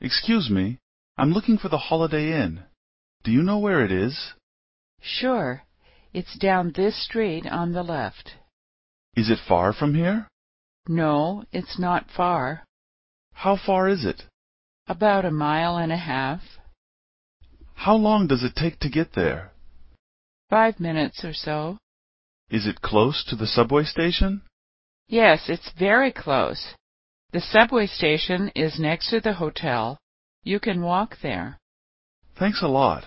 Excuse me, I'm looking for the Holiday Inn. Do you know where it is? Sure. It's down this street on the left. Is it far from here? No, it's not far. How far is it? About a mile and a half. How long does it take to get there? Five minutes or so. Is it close to the subway station? Yes, it's very close. The subway station is next to the hotel. You can walk there. Thanks a lot.